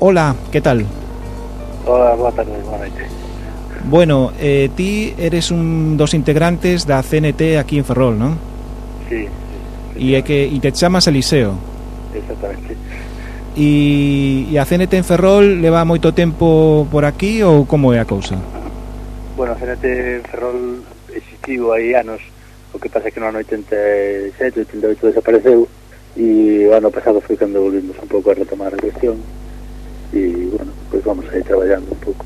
Hola, ¿qué tal? Hola, boa tarde, boa noite. Bueno, eh, ti eres un dos integrantes da CNT aquí en Ferrol, non? Sí. E é que e te chamas Eliseo. Exactamente. E, e a CNT en Ferrol leva moito tempo por aquí ou como é a cousa? Bueno, a CNT en Ferrol existiu hai anos, o que pasa é que no ano 87, 88 desapareceu e o ano pasado foi cando volvimos un pouco a retomar a cuestión e, bueno, pues vamos a ir traballando un pouco.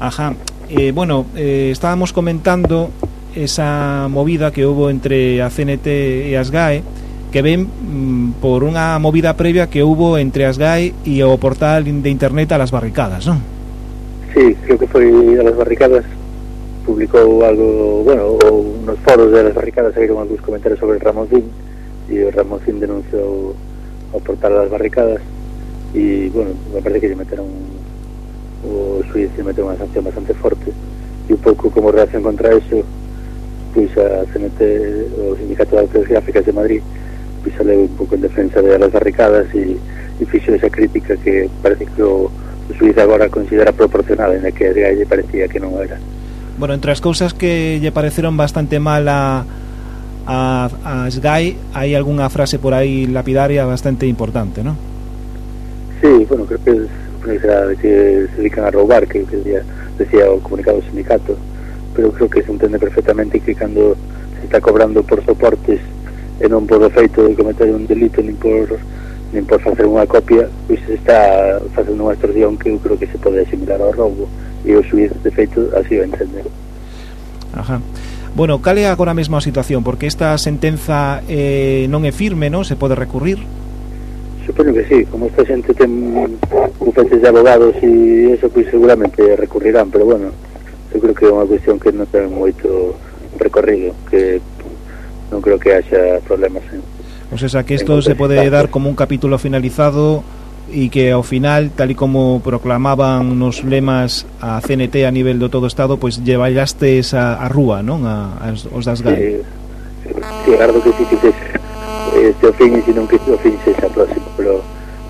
Ajá. Eh, bueno, eh, estábamos comentando esa movida que hubo entre a CNT e as GAE que ven mm, por unha movida previa que hubo entre as GAE e o portal de internet a las barricadas, non? Sí, creo que foi a las barricadas publicou algo, bueno, ou nos foros de las barricadas saíron algúns comentarios sobre Ramoncín e o Ramoncín denunciou o portal a las barricadas e, bueno, me parece que lle meteron o suiz lle meteu unha sanción bastante forte e un pouco como reacción contra eso pois a CNT o Sindicato de Artes Gráficas de Madrid pois saleu un pouco en defensa de las barricadas e, e fixo esa crítica que parece que o, o suiz agora considera proporcional en a que a lle parecía que non era Bueno, entre as cousas que lle pareceron bastante mal a, a, a Sky hai algunha frase por aí lapidaria bastante importante, non? Sí, bueno, creo que es una que se dedican a robar, que, que decía, decía o comunicado o sindicato, pero creo que se entende perfectamente que cando se está cobrando por soportes e non por efeito de cometer un delito nin por nin por facer unha copia, pois se está facendo unha extorsión que eu creo que se pode asimilar ao roubo e o suiz de feito así o entender. Ajá. Bueno, cale agora mesmo a situación, porque esta sentenza eh, non é firme, non? Se pode recurrir? Supoño que sí, como esta xente ten bufetes de abogados e eso, pois pues, seguramente recurrirán, pero bueno, eu creo que é unha cuestión que non ten moito recorrido, que non creo que haxa problemas en... Pois o sea, que isto se pode dar como un capítulo finalizado e que ao final, tal e como proclamaban nos lemas a CNT a nivel do todo Estado, pois pues, llevallaste esa a rúa, non? A, a, os das GAE. Sí, sí, agardo que sí, que sí, sí. Este o fin, e non que o fin sexa próximo, pero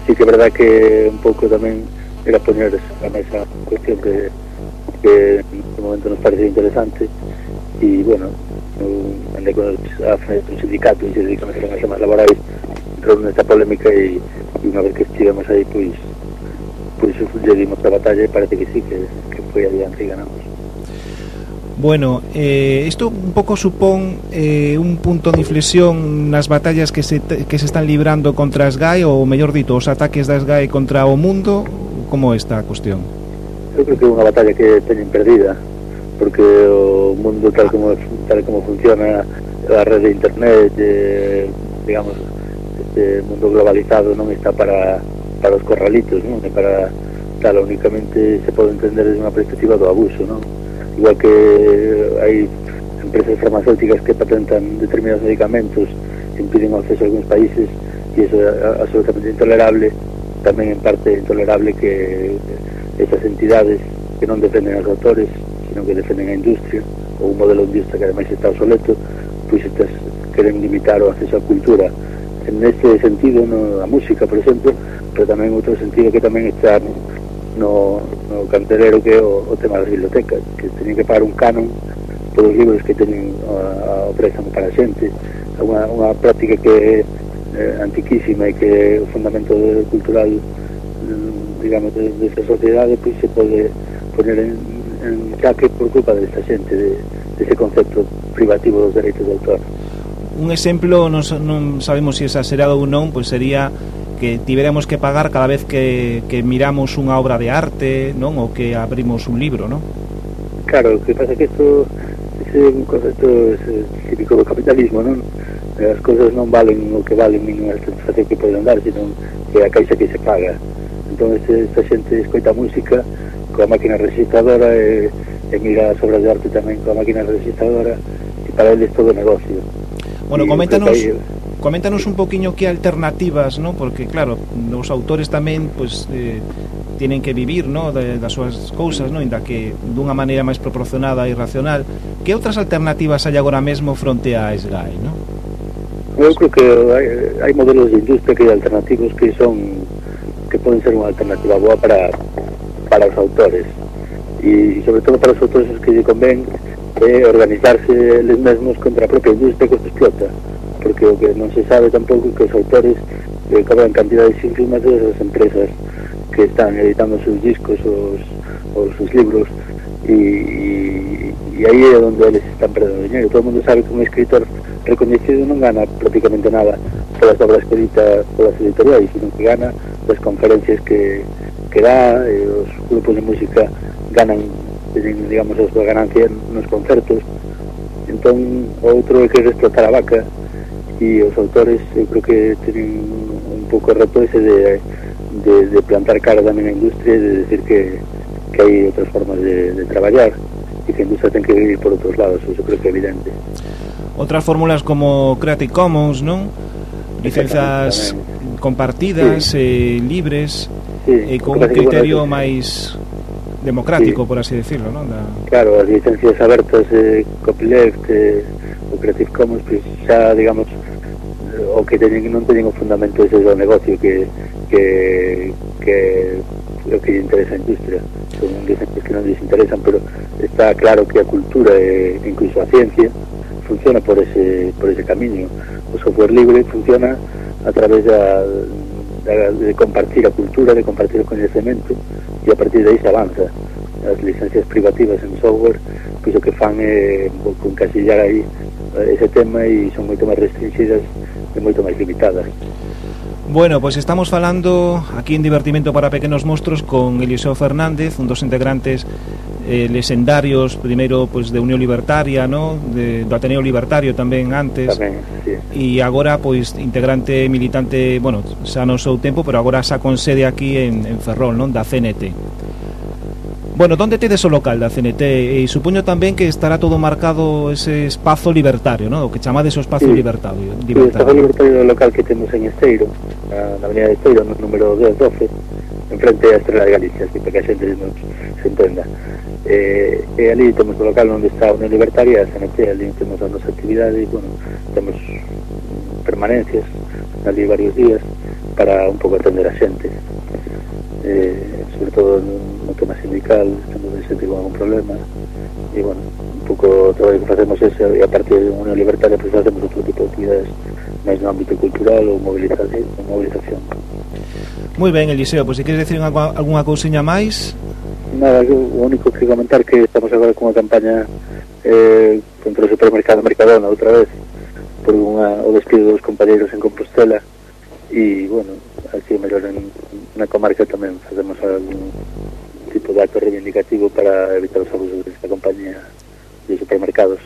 sí que é verdad que un pouco tamén era poner a mesa cuestión que, que en momento nos parece interesante e, bueno, andei con a frente do sindicato e se dedican a hacer máis laborais entrou nesta polémica e, e unha vez que estivemos aí, pois pois lle dimos a batalla e parece que sí, que, que foi adiante e ganamos. Bueno, eh, isto un pouco supón eh, un punto de inflexión nas batallas que se, que se están librando contra as GAE ou, mellor dito, os ataques das GAE contra o mundo como está a cuestión? Eu creo que é unha batalla que teñen perdida porque o mundo tal como tal como funciona a rede de internet eh, digamos este mundo globalizado non está para para os corralitos non? Para tal únicamente se pode entender desde unha perspectiva do abuso non? igual que hai empresas farmacéuticas que patentan determinados medicamentos impiden o acceso a algúns países e iso é absolutamente intolerable tamén en parte intolerable que esas entidades que non defenden aos autores sino que defenden a industria ou un modelo de industria que ademais está obsoleto pois estas queren limitar o acceso á cultura. En este sentido no, a música, por exemplo pero tamén outro sentido que tamén está no, no cantelero que é o, o tema das bibliotecas, que teñen que pagar un canon polos libros que teñen a préstamo para a xente. É unha, unha práctica que é eh, antiquísima e que é o fundamento cultural digamos, de, desta sociedade pois se pode poner en, en chaque por culpa desta xente de, dese concepto privativo dos dereitos de autor un exemplo non, non sabemos se si exagerado ou non pois sería que tiveremos que pagar cada vez que, que miramos unha obra de arte, non? Ou que abrimos un libro, non? Claro, que pasa que isto é un concepto típico do capitalismo, non? Eh, as cousas non valen o que valen nin a satisfacción que poden dar, sino que a caixa que se paga. Entón, esta xente escoita música coa máquina registradora e, e mira as obras de arte tamén coa máquina registradora e para eles todo negocio. Bueno, coméntanos... Coméntanos un poquinho que alternativas, ¿no? porque claro, os autores tamén pois, eh, tienen que vivir ¿no? De, das súas cousas, ¿no? inda que dunha maneira máis proporcionada e racional. Que outras alternativas hai agora mesmo fronte a SGAE? ¿no? Eu creo que hai, hai modelos de industria que alternativos que son que poden ser unha alternativa boa para, para os autores e, sobre todo para os autores que lle convén é eh, organizarse eles mesmos contra a propia industria que os explota. Uh porque o que non se sabe tampouco que os autores eh, cobran cantidades ínfimas das empresas que están editando os seus discos os, os seus libros e, e, e aí é onde eles están perdendo dinheiro todo mundo sabe que un escritor reconhecido non gana prácticamente nada polas obras que edita polas editoriais sino que gana das conferencias que, que dá e eh, os grupos de música ganan digamos a súa ganancia nos concertos entón outro é que explotar a vaca e os autores eu creo que teñen un pouco reto ese de, de, de plantar cara tamén a industria e de decir que, que hai outras formas de, de traballar e que a industria ten que vivir por outros lados, eso creo que é evidente. Outras fórmulas como Creative Commons, non? Licenzas compartidas, sí. eh, libres, sí. e eh, con un criterio máis democrático, sí. por así decirlo, non? Da... Claro, as licencias abertas, eh, copyleft, eh, o Creative Commons, pues, xa, digamos, o que teñen, non teñen o fundamento ese do negocio que, que, que o que lle interesa a industria. Son exemplos que non lles interesan pero está claro que a cultura e incluso a ciencia funciona por ese, por ese camiño o software libre funciona a través da, da, de compartir a cultura, de compartir o conhecemento e a partir de aí se avanza. As licencias privativas en software pois o que fan é eh, concasillar aí eh, ese tema e son moito máis restringidas e moito máis limitadas. Bueno, pois estamos falando aquí en Divertimento para Pequenos Monstros con Eliseo Fernández, un dos integrantes eh, legendarios, primeiro pois de Unión Libertaria, no? de, do Ateneo Libertario tamén antes. Tamén, sí. E agora pois integrante militante, bueno, xa non sou tempo, pero agora xa con sede aquí en, en Ferrol, non? Da CNT. Bueno, donde tedes o local da CNT? E supoño tamén que estará todo marcado ese espazo libertario, ¿no? o que chamades o espazo sí, libertario. libertario. Sí, o espazo libertario local que temos en Esteiro, na, na Avenida de Esteiro, no número 1012, enfrente a Estrela de Galicia, así para que a xente nos se entenda. Eh, eh e ali temos o local onde está a Unión Libertaria, a CNT, ali temos a nosa actividade, bueno, temos permanencias ali varios días para un pouco atender a xente. Eh, sobre todo no tema sindical, cando se tivo algún problema. E, bueno, un pouco o traballo que facemos ese, e partir de Unión Libertaria, pois pues, facemos outro tipo de actividades máis no ámbito cultural ou movilización. movilización. Moi ben, Eliseo, pois se queres decir unha, alguna cousinha máis? Nada, o único que comentar que estamos agora con unha campaña eh, contra o supermercado Mercadona outra vez por unha, o despido dos compañeros en Compostela e, bueno, aquí mellor en, na comarca tamén facemos algún tipo de acto reivindicativo para evitar os abusos desta compañía de supermercados.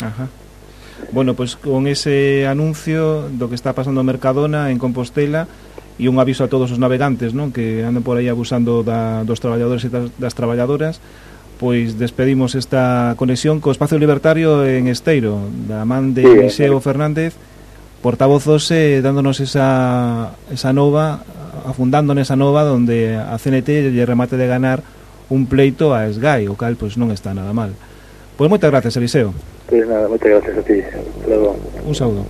Ajá. Bueno, pois pues, con ese anuncio do que está pasando Mercadona en Compostela e un aviso a todos os navegantes non que andan por aí abusando da, dos traballadores e das, das traballadoras, pois despedimos esta conexión co Espacio Libertario en Esteiro, da man de sí, Eliseo eh, Fernández, portavozos eh, dándonos esa, esa nova, afundando nesa nova donde a CNT lle remate de ganar un pleito a Sky, o cal pois non está nada mal. Pois moitas gracias, Eliseo. Pois nada, moitas gracias a ti. Luego. Un saúdo.